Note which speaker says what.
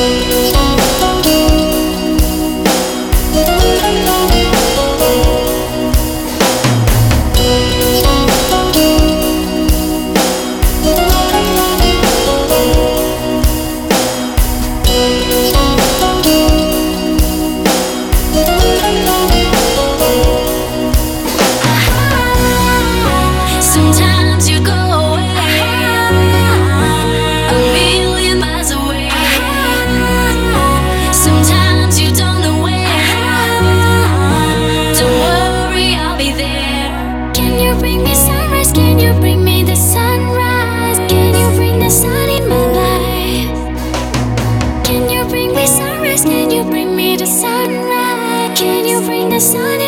Speaker 1: Deus. sun